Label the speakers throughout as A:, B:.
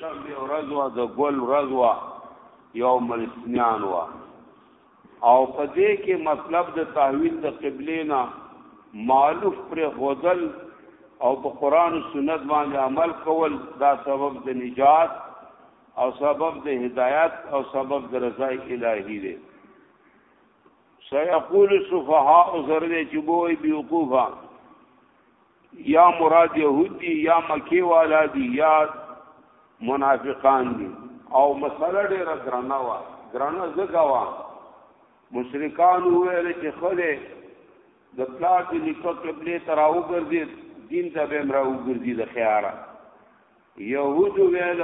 A: شنبه ورځ وا د ګل ورځ وا یوم الاثنان وا او په دې کې مطلب د تحویل د قبله نه معلوف پر غزل او په قران او سنت باندې عمل کول دا سبب د نجات او سبب د هدایت او سبب د رضا الهی دی سيقول السفهاء زرد چبوي بيوقوفا یا مراد یهود دی یا مکی والا دی یا منافقان دی او مسله ډیره درنه وا درنه زګه وا مشرکان ویل چې خله د پلا د لیکو قبله تراو ګرځي دین ته به امراو ګرځي د خیاره يهود ویل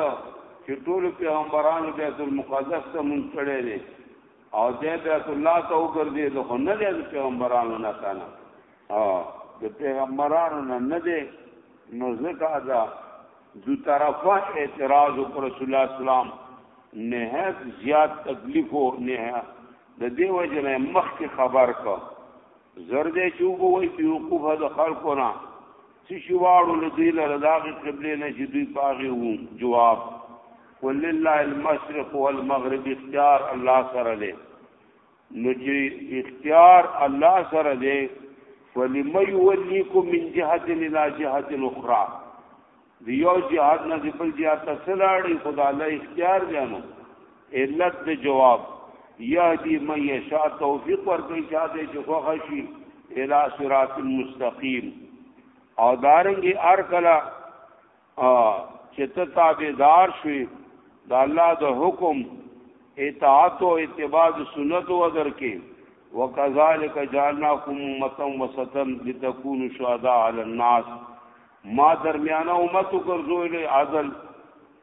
A: چې ټول پیغمبرانو بیت المقدس ته مونږ کړي دي او دې بیت الله ته وګرځي د خو نه دي پیغمبرانو نه کنه او د پیغمبرانو نه نه دي نو ځکه دا دو طرفه اعتراض پر رسول الله اسلام نهایت زیات تکلیف او نهایت د دې وجه نه مخکې خبر کا زردې چوبو وي په وقوف د خلکو نه څه شي واړو لدی لره داغه قبله نه چې دوی پاغه وو جواب ولله المشرق والمغرب اختیار الله سره له نو چې اختیار الله سره دی ولم یولیکم من جهه الى جهه اخرى دیو جهاد نه دی بل جهاد ته سلاړی خدای الله اختیار جانو علت د جواب یهدی من یشاء توفیق ورکړي چاته چې خوښ شي الی صراط المستقیم او دارنګي ار کلا چې ته تابعدار شوي د الله د حکم اطاعت او اتباع سنت و درکې وکذالک جعلناکم امه وسطا لتكونوا شهداء علی الناس ما درمیانه امت ګرځولې عدل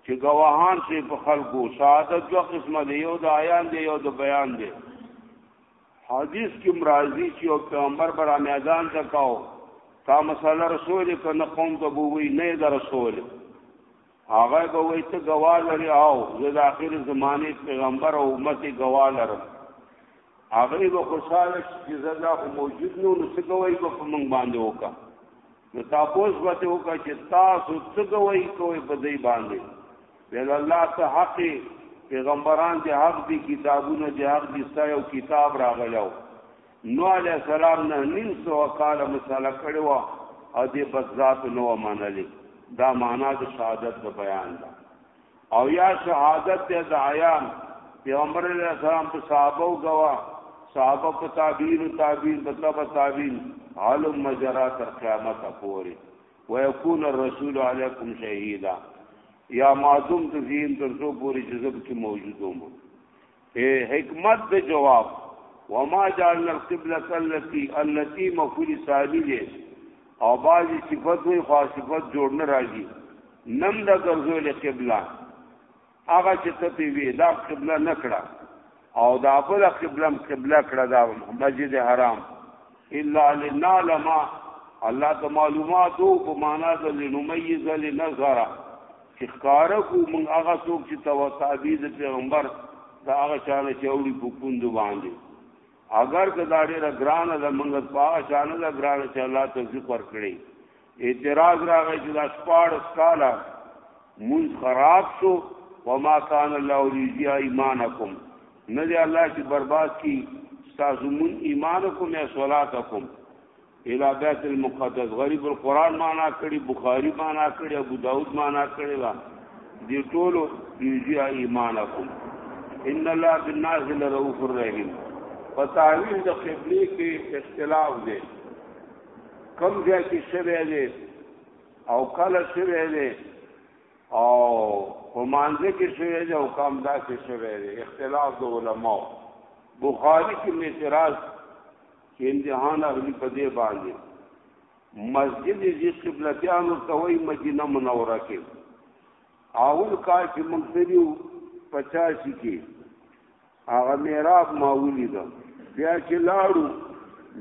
A: چې گواهان شي په خلکو شهادت دوه قسمه دی یو د عیان دی یو د بیان دی حدیث کې مرাজি چې او پیغمبر بر میدان ته کاو تا مسله رسول کنه قوم ته بووی نه د رسول هغه به وای ته گواه لري او زه د اخر زمانه پیغمبر او امت گواه لرم هغه به خوشاله چې زه دا موجود نو څه کوي په موږ باندې وکړه نو تاسو به ته وکړه چې تاسو څه کوي کوي په دې باندې بل الله ته حق پیغمبران دې حق دي کتابونه دې حق دي ستایو کتاب راغلو نو علی السلام نه نیم سو کال مساله کړو او دې بذات نو منلې دا معنا د شهادت د بیان ده او یا شهادت د عیان پیغمبر علیہ السلام په صحابه او غوا صحابه په تعبیر او تعبیر په تبع تعبیر عالم مجرا تر قیامت پورې ويكون الرسول علیکم شهیدا یا معدوم تزین تر څو پورې جذب کې موجود ومو اے حکمت د جواب وما جعلنا القبلة التي التي مفعول ثاني دي او بعضی صفت وي خو صفت جوړ نه راځي نم د ګرځول قبله هغه چې ته پی وی دا قبله نکړه او دا بل قبله قبله کړه دا مسجد حرام الا لنعلم الله ته معلومات او په معنا د لنمیز لنظر چې ښکار کو موږ هغه څوک چې توسابی د پیغمبر دا هغه چانه چې اوړي په پوند باندې اگر که دا ډیره ګرانه ده موږ په هغه چانه ده ګرانه چې الله توفیق ورکړي اعتراض راغی چې دا سپاړس کاله مونږ خراب شو وما کان الله لیزیا ایمانکم نه دی الله چې برباد کی تاسو مون ایمانکم یا صلاتکم الی بیت المقدس غریب القرآن معنا کړي بخاری معنا کړي ابو داود معنا کړي لا دی ټولو لیزیا ایمانکم ان الله بالناس لرؤوف الرحیم په تعویل د قبله کې اختلاف دی کم ځای کې شوی دی او کله شوی دی او په مانځه کې شوی دی او کم دا کې شوی دی اختلاف د علماء بخاری کې اعتراض چې امتحان اغلی په دې باندې مسجد دې قبلتیان ورته وایي مدینه منوره کې اول کال چې موږ سړي پچاسي کې هغه میراب ما ولید بیا چې لاړو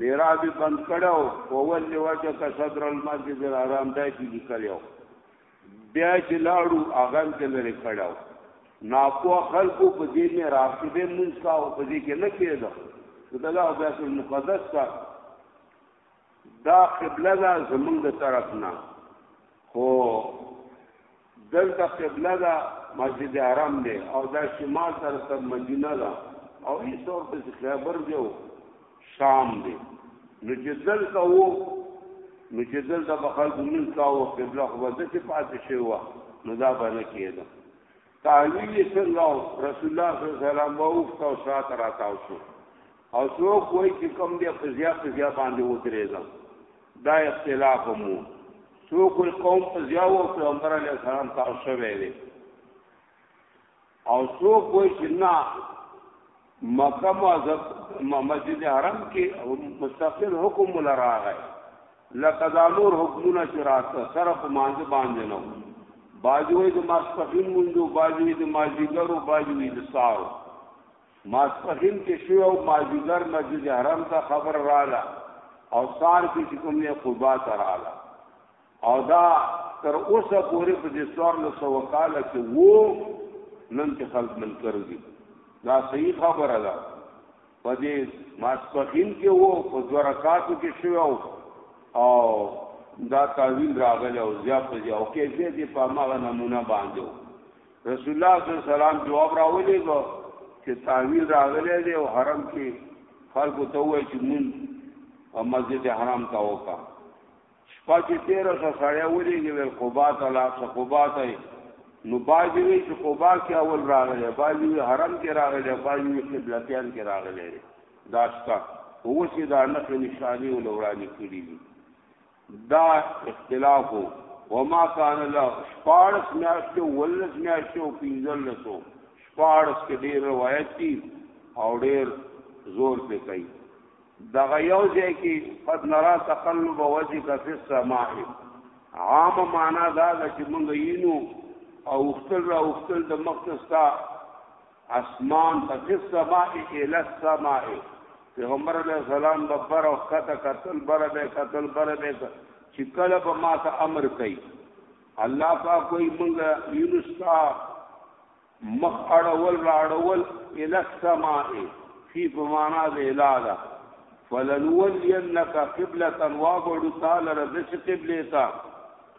A: میراب بند کړو او ول وجه کا صدر المسجد الحرام دای کی لیکلو بیا چې لاړو هغه ته لري کړو ناپو خلقو په دې نه راځي به مونږ کا او په دې کې نه کېده دا الله بیت المقدس کا دا قبله دا زمونږ طرف نه خو دلته قبله ده مسجد حرام دی او دا شمال طرف ته مدینه ده او ای طور ته خیبر دی او شام دی نو چې دلته وو نو چې دلته په خلکو من کاوه قبله خو به داسې پاتې شوې وه نو دا به نه کېده تعلیل یې څنګه رسول الله صلی الله علیه وسلم به اوښت او شاته راتاو شو او څوک وایي چې کوم دی په ضیا په ضیا باندې ودرېږم دا اختلاف مو څوک وایي قوم په ضیا او پیغمبر علیه السلام ته شوی دی او څوک وایي چې نه مکه معظم مسجد حرم کې مستقل حکم ولا راغی لکه دا نور حکمونه چې راته سره په مانځ باندې نه باجوې د ماسپخین مونږ باجوې د ماجیګرو باجوې د سارو ماسپښین کې شو او مازیګر مسجد حرم ته خبر رااله او سار کې چې کوم نه قبا ته رااله او دا تر اوسه پورې په دې څوار له سو کال کې وو نن چې خلک من کړی دا صحیح خبره ده په دې ماسپخین کې وو په زورکاتو کې شو او دا تعویل راغلی او زیات دی او کې دې په ماغه نمونه باندې رسول الله صلی الله علیه وسلم جواب راولې کو چې تعویل راغلې دی او حرم کې خلکو ته وای چې مون او مسجد حرام ته وکا شپه چې 1300 سړی ولېږي ول قباء ته لا قباء ته نو باجی وی چې قبا کې اول راغلی باجی وی حرم کې راغلی باجی وی قبلتیان کې راغلی داشتا هو چې دا نقل نشانی ولورانی کړی دي دا اختلاف وو وما کان له شپارس میاشتو ولس میاشتو پینزل لسو شپارس کې ډیر روایت دي او ډیر زور پې کوي دغه یو ځای کې قد نرا تقلب وجهک فی السماء عام معنا دا چې مونږ یینو او اختل را اختل د مقصد اسمان ته فی السماء الی السماء پیغمبر علیه السلام به بر او کته قتل بر به قتل بر به چې کله به ما ته امر کوي الله پاک کوئی مونږ یونس تا مخ اړول را اړول الی السماء فی بمانا د الاله فلنولینک قبلة وابعد تعالی رزق قبلتا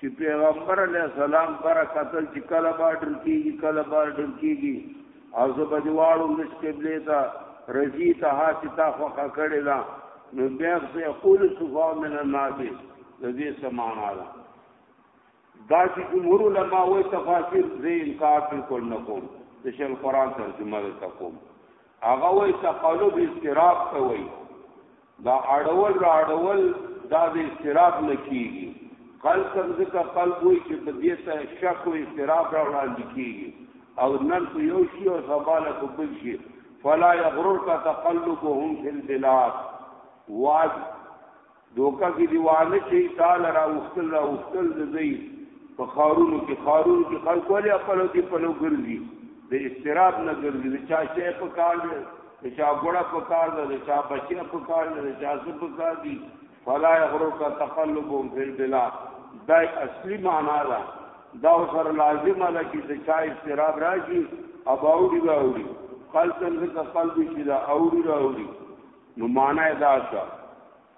A: چې پیغمبر علیه السلام پر قتل چې کله بارډر کیږي کله بارډر کیږي او زه به دیوالو مش قبله ته رضی ته هاتي تا خو کړی دا نو بیا څه یقول صفا من الناس د دې سمانا ده دا چې جمهور علما وایي تفاسیر زه انکار بالکل نه کوم د شل قران ترجمه ته کوم هغه وایي تقلب استراب ته وایي دا اړول را اړول دا د استراب نه کیږي قلب څنګه قلب وای چې په دې سره شک او استراب را وړاندې کیږي او نن په یو شی او سباله په بل شی فلا یغررک تقلبهم فی البلاد واج دوکا کی دیوانه شي تعالی را وختل را وختل دی په خارونو کې خارونو کې خلک ولې خپل دې په لو ګرځي د استراب نه ګرځي چې چا شي په کار د چا ګړه په کار ده د چا بچیا په کار ده د چا څه په کار دي فلا یغرو کا تقلبهم فی البلاد دا اصلي معنا ده دا سره لازمه ده چې د چا استراب راشي او اوړي راوړي خپل څنګه خپل دي چې دا اوړي راوړي نو معنا دا ده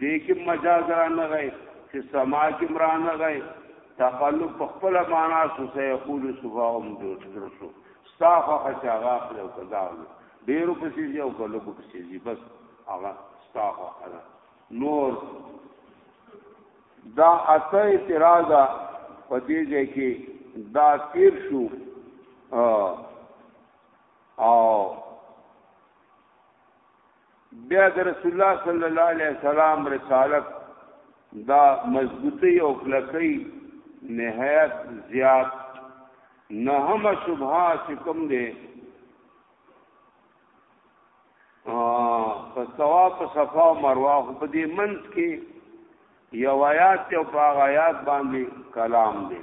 A: دې کې مجاز را نه غي چې سما کې را نه غي تقلب په خپل معنا سو سه یقول سباهم درسو صافه خچاغه خپل او کداو ډیرو پسې یو کلو پسې زی بس هغه صافه خلا نور دا اته اعتراض په دې ځای کې دا تیر شو او بیا د رسول الله صلی الله علیه وسلم رسالت دا مضبوطی او کلکی نهایت زیات نهمه شبهه چې کوم دی په ثواب په صفا او مروه په دې منځ کې یو آیات او په آیات باندې کلام دی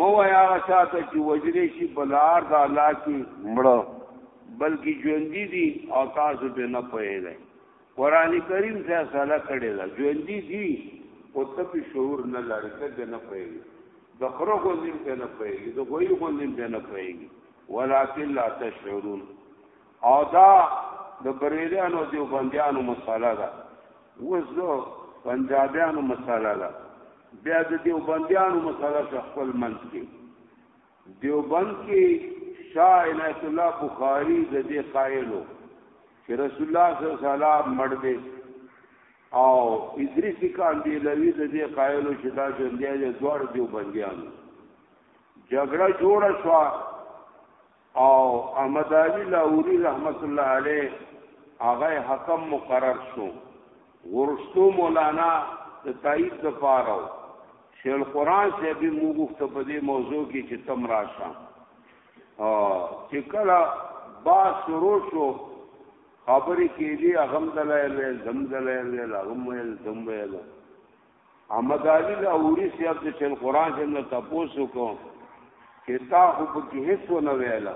A: مه وایه هغه چا ته چې وجلې شي په لار د الله کې مړه بلکې ژوندي دي او تاسو به نه پوهېږئ قران کریم فیصله کړې ده ژوندي دي او ته په شعور نه لري ته به نه پوهېږي د خره غوندې به نه پوهېږي د غوي غوندې به نه پوهېږي ولکن لا تشعرون او دا د بریلیانو دیوبندیانو مساله ده اوس د پنجابیانو مساله ده بیا د دیوبندیانو مساله څه خپل منځ کې دیوبند کې شاه عنایت الله بخاری د دې قائلو چې رسول الله صلی الله علیه وسلم مړ دی او ادریسی کاندی لوی د دې قائل چې دا ژوندې د دوړ دیو بنديانو جګړه جوړه شو او احمد علي لاوري رحمت الله عليه هغه حکم مقرر شو ورستو مولانا د تایید د پاره شیخ القران سے به موږ ته په دې موضوع کې چې تم راشه او چې کله با شروع شو خبرې کېږي هغه دلایل زم دلایل هغه مې زم ویل احمد علي لاوري صاحب د شیخ قران صاحب نه تاسو کو چې تا خو په کې هیڅ و نه ویل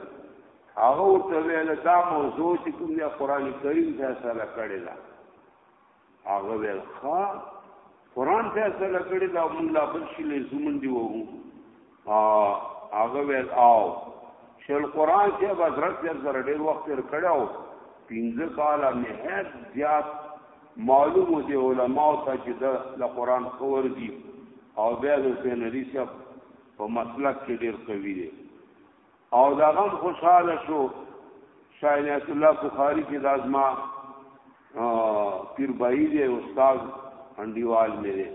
A: هغه ورته ویل دا موضوع چې کوم دی قران کریم فیصله کړی دا هغه ویل ښا قران فیصله کړی دا موږ لا بل شي لزومن دی وو ها هغه ویل او شل قران چې حضرت یې زره ډیر وخت تر کړو پنځه کاله نهایت زیات معلوم دي علما ته چې د قران خور دي او بیا د سینری صاحب په مسلک کې ډیر قوي دي او دا غم خوشاله شو شاید اس الله بخاری کې دازما پیر بای دی استاد انډیوال مې دی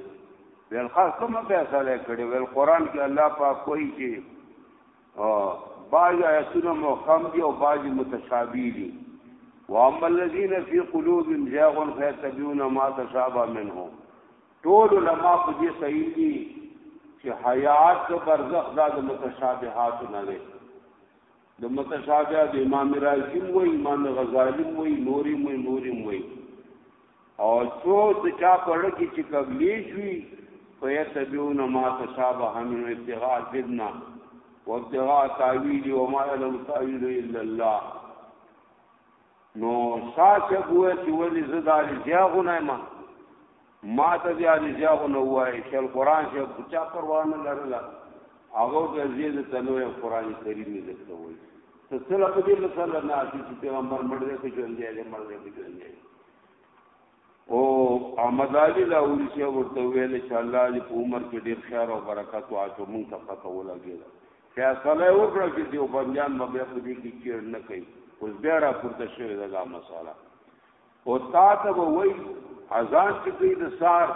A: ول خاص کومه فیصله کړې ول قران کې الله پاک کوئی چې باج آیتونه محکم دي او باج متشابه دي واما الذين في قلوبهم زيغ فيتبعون ما تشابه منه ټول علما په دې صحیح دي چې حیات د برزخ دا د متشابهات نه دی د متشابه د امام رازی و امام غزالی و نوري و نوري و او څو د چا پړ کې چې قبلې شوي فیتبعون ما تشابه من ابتغاء فتنه وابتغاء تاویل وما يعلم تاویل الا الله نو ساسه بوه چې ولی زدا لزیا غونه ما ما ته بیا لزیا غونه وای چې القرآن چې بچا پروانه لرله هغه د زید تنو قرآن کریم یې دته وای ته سره په دې مسله نه چې پیغمبر مړ دی چې ژوند دی مړ دی چې ژوند دی او احمد علي لاوري شه ورته ویل چې الله دې په عمر کې ډیر خیر او برکت واچو مونږ ته پته ولګي فیصله وکړه چې دیو بندیان به په دې کې چیر نه کوي اوس بیا را پورته شوی دا مساله او تا ته وای اذان چې کوي د سار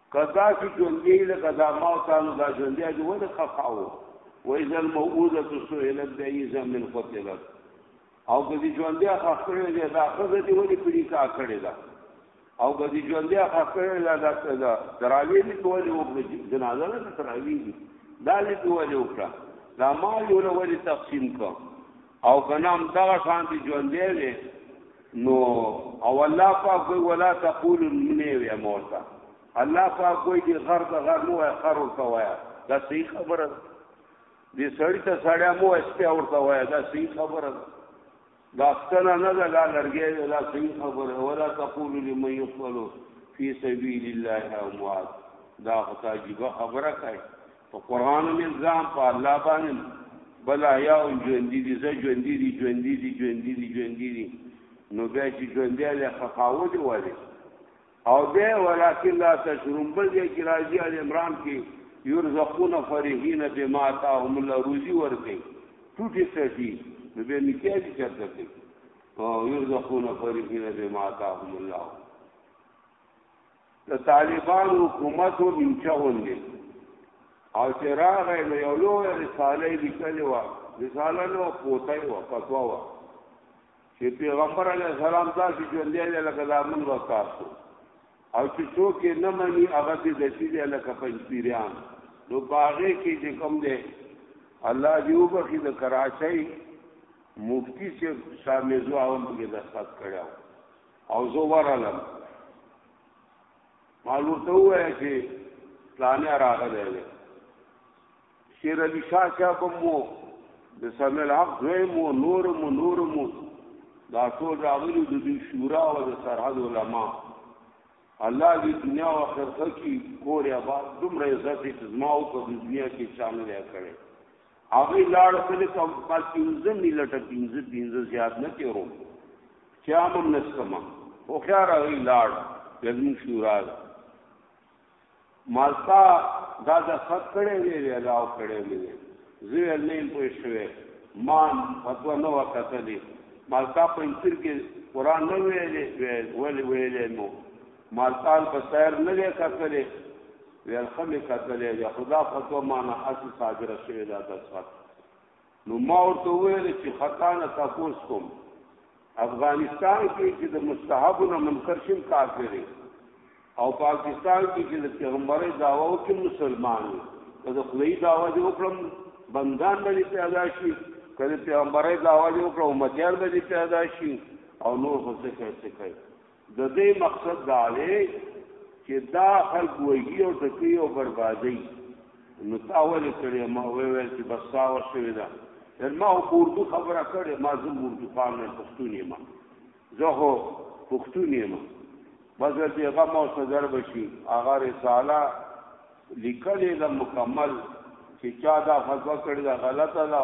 A: که تاسو ژوندې لکه دا ما او تاسو دا ژوندې دی ولې خفاو وای ځل موعوده سئلت دی زمن قتلت او که دې ژوندې خفړې دی دا خزه دی ولې پری کا کړې ده او که دې ژوندې خفړې ده دا څنګه دراوی دې ولې وکړي جنازه نه دراوی دي دا دې ولې وکړه دا ما یو ولې تقسیم کړ او کنه هم دغه شانتی ژوندې وي نو او الله پاک وی ولا تقول نه وی مورتا الله پاک وی دی غر ته غر نو خر ورته وای دا صحیح خبره ده دی سړی ته سړی مو استه ورته وای دا صحیح خبره ده دا ستنه نه ده لا لرګي دا صحیح خبره ولا تقول لمن يقتل في سبيل الله اموات دا خدای جيبه خبره کوي په قران مې ځان په الله باندې بل احیا او ژوندۍ دي زه ژوندۍ دي ژوندۍ دي ژوندۍ دي ژوندۍ دي نو بیا چې ژوندۍ له خفاو دی وله او به ولکن لا تشرون بل یې چې راځي ال عمران کې يرزقون فرحين بما تاهم الله روزي ورته ټوټه سټي نو به میکه دي چرته کې او يرزقون فرحين بما تاهم الله د طالبانو حکومت و نیمچه غوندې او چې راغی نو یو لوی رساله یې لیکلې وه رساله نه وه پوته یې وه فتوا وه چې پیغمبر علیه السلام داسې ژوندی دی لکه دا مونږ به تاسو او چې څوک یې نه مني هغه دې دسي دی لکه پنجپیریان نو په هغې کې چې کوم دی الله دې وبخښي د کراچۍ مفتی صاحب شاه میرزو عوام پکې دستخط کړی و او زه ورالم معلوم ته وای چې پلانې راغلی دی شیر علی شاه صاحب مو د سمع الحق دوی مو نور مو نور مو دا ټول راغلي د دې شورا او د سرحد علما الله دې دنیا او آخرت کې کور آباد دومره عزت چې زما او په دنیا کې شامل کړي هغه لاړ کله ته په پنځه ملټه پنځه پنځه زیات نه تیرو چا مم نسکما خو خیار هغه لاړ لازم شورا مالتا دا د خط کړي وی ویلاو کړي وی زه نه پوه شوې مان فتوا نو وکړلې مالتا په انتر کې قران نه ویلې ویلې ویلې مو مالتا په سیر نه وکړلې ویل ښه مې کتلې ده خو دا فتوا مانه هسې صادره شوې ده دستخط نو ما ورته وویل چې خطا نه تاسو کوم افغانستان کې چې د مستحبونه منکر شین کار کوي او پاکستان کې چې د پیغمبري داوا او کې مسلمان دي د خدای داوا دی وکړم بندان باندې پیدا شي کله پیغمبري داوا دی وکړم امتیان باندې پیدا شي او نور څه کوي څه کوي د دې مقصد دا دی چې دا خلک وایي او ټکی او بربادي نو تا ولې کړې ما ویل چې بس تا وشوې ده تر ما په اردو خبره کړې ما زه اردو خان نه پښتون یم زه هو پښتون یم بس چې هغه مو صدر بشي هغه رساله لیکلې ده مکمل چې چا دا فتوا کړې ده غلطه ده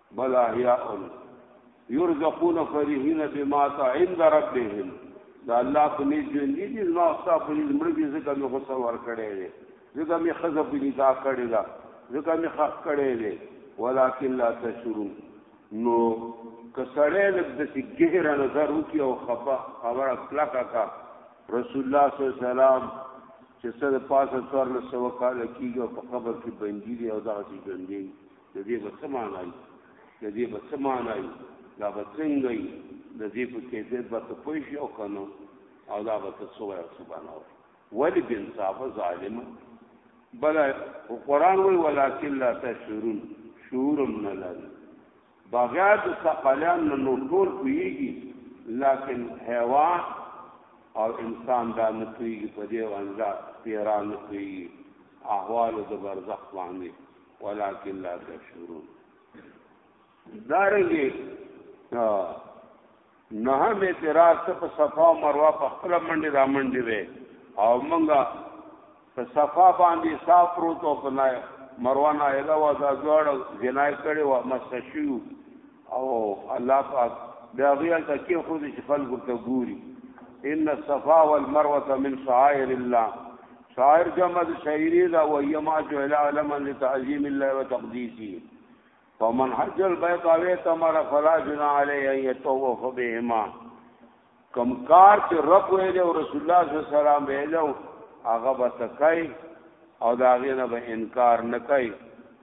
A: بل احیاء یرزقون فرحین بما عند ربهم دا الله په نيز ژوند دي چې ما اوسه په نيز مړ دي ځکه مې غوسه ور کړې دي ځکه مې خزه په نيز کړې ده ځکه مې خخ کړې دي ولکن لا تشرون نو کسړې لږ د سګهر نظر وکي او خبا خبره کلاکا کا رسول الله صلی الله علیه وسلم چې سره پاسه څور له سو کال کیږي په قبر کې بندي دي او دا چې ژوند دي د دې به څه معنی وي د دې به څه معنی وي دا به څنګه وي د دې په کیفیت به ته پوه شې او که نه او دا به ته څه وایې او څه به نه وایې ولې بې انصافه ظالمه بله قرآن وایي ولکن لا تشعرون شعور هم نه لري بغیر د ثقلیان نه نور ټول پوهېږي لکن حیوان او انسان دا نه پوهېږي په دې باندې پیران نه پوهېږي احوال د برزخ باندې ولکن لا تشعرون دارنګي نه هم اعتراض ته په صفا او مروه په خپل منډي را منډي وي او منګه په صفا باندې صاف پروت او په مروه نه اله وا دا جوړ جنای کړي وا مسشیو او الله پاک دا غیا ته کې خو دې خلکو ته ګوري ان الصفا والمروه من شعائر الله شاعر جمع د شاعری دا وایي ما جعل علما لتعظیم الله وتقدیسه فمن حج البيت او تمر فلا جنا عليه ان يطوف بهما کم کار چې رب ویل او رسول الله صلی الله علیه وسلم ویل هغه بسکای او دا غینه به انکار نکای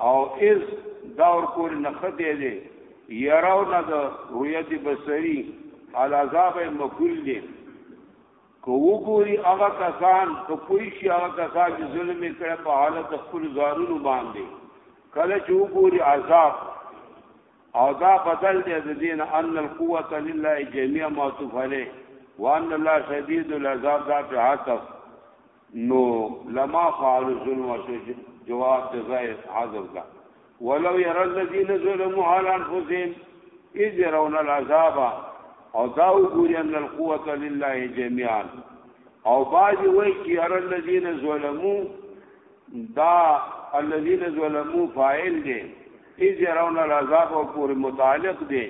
A: او از دور پوری نخته دی یراو نه د رویت بصری العذاب مکول دی کو وګوري هغه کسان کو پوي شي هغه کسان چې ظلم کړه په حالت خپل زارونو باندې کله چې وګوري عذاب او دا بدل دی د دین ان القوه لله جميع ما تفعله وان الله شدید العذاب دا په حق نو لما فعل ظلم جواب دی غیر حاضر دا ولو ير الذين ظلموا على انفسهم اذ يرون العذاب او دا وګوري ان القوه لله جميعا او باج وای کی ير الذين ظلموا دا الذين ظلموا فاعل دی اذ يرون العذاب او پورې متعلق دی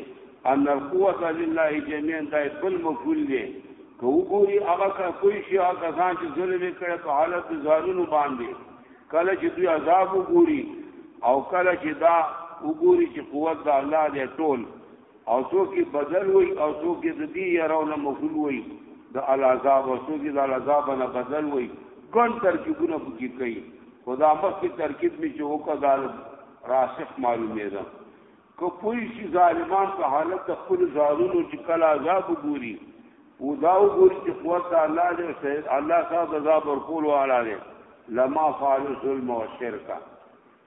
A: ان القوه لله جميعا دا بل مفعول دی کو ګوري هغه کا کوئی شي هغه کسان چې ظلم کړي په حالت ظالمو باندې کله چې دوی عذاب وګوري او کله چې دا وګوري چې قوت د الله دی ټول او څوک یې بدل وي او څوک یې د دې یارو نه مخول وي د العذاب او څوک یې د العذاب نه بدل وي ګڼ ترکیبونه پکې کوي خدا مخکې ترکیب می چې وکړل راسخ معلومې ده که پوی شي ظالمان په حالت د خپل ځانونو چې کله عذاب وګوري او دا وګوري چې قوت الله دې سید الله صاحب عذاب ورکول واله لما فعل ظلم او شرک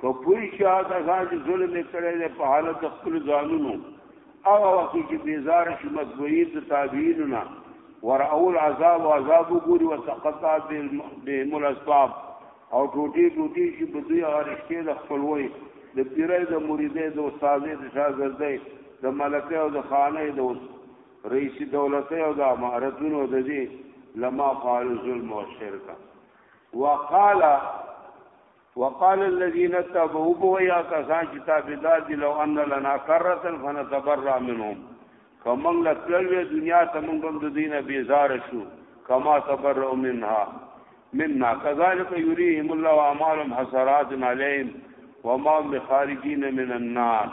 A: که پوی شي هغه کسان چې ظلم یې کړی دی په حالت د خپل ځانونو هغه وخت کې بیزار شي مطبوعین د تابعینو نه ورأو العذاب و عذاب وګوري وتقطع بهم الاسباب او ټوټي ټوټي شي په دوی هغه رشتې د خپلوي د پیرې د مریدې د استادې د شاګردې د ملکې او د خانې د رئیس دولتې او د امارتونو د دې لما فعل ظلم او شرک وقال وقال الذين تبوا ويا كسان كتابدار دي لو ان لنا كرة فنتبرأ منهم کمن لکلوی دنیا ته مونږ د دینه بیزار شو کما تبرأ منها منا كذلك يريهم الله اعمالهم حسرات عليهم وما بخارجين من النار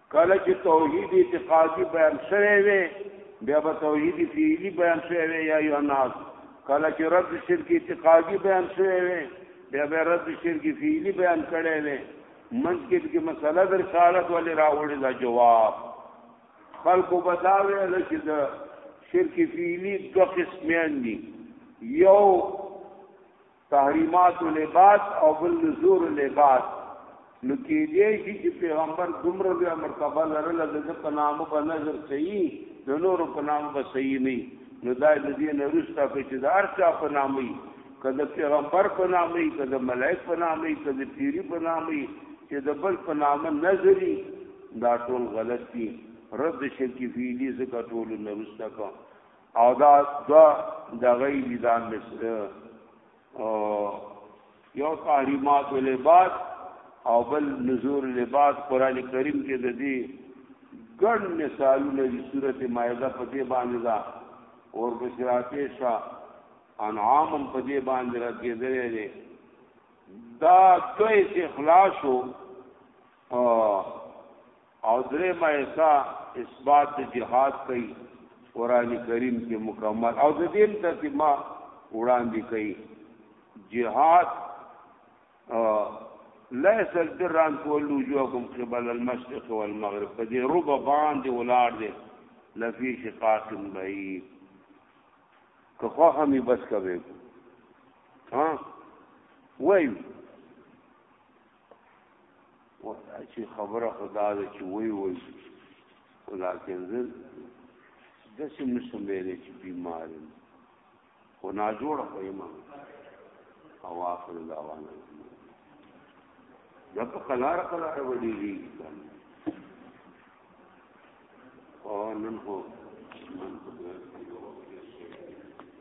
A: کله چې توحید اعتقادي بیان شوی وي بیا به توحید فعلی بیان شوی وي یا ایو الناس کله چې رد شرک اعتقادي بیان شوی وي بیا به رد شرک فعلی بیان کړی وي منځ کې د مسله د رسالت ولې راوړی دا جواب خلکو بتاوي چې د شرک فعلی دوه قسمه دي یو تحریمات لباس او بل نزور لباس نو کې دې شي چې پیغمبر دومره به مرتبه لرله د په نامه په نظر صحیح د نور په نامه به صحیح نه نو دا د دې نه رښتا په چې د ارچا په نامه کده پیغمبر په نامه کده ملائک په نامه کده پیری په نامه چې د بل په نامه نظری دا ټول غلط دي رد شرکی فیلی زکه ټول نه رښتا کوم او دا دا د غي دي دا مس یو تحریمات لباس او بل نزور لباس قران کریم کې د دې ګڼ مثالونه د سورته مائده په دې باندې دا اور بشراته شاه انعام په دې باندې راګېدلې دي دا دوی چې خلاصو او او دریم ایسا اثبات د جهاد کوي قران کریم کې مکمل او د دې ترتیب ما وړاندې کوي جهاد ليس البر ان تولوا وجوهكم قبل المشرق والمغرب په دې رب باندې ولار دي لفي شقاق بعيد که خو همي بس کوي ها وایو چې خبره خدا ده چې وای وای ولکن زه د څه نشم ویلې چې بیمار یم خو نا جوړ خو یم او اخر دعوانا دا په قلار قلار وډیږي او نن هو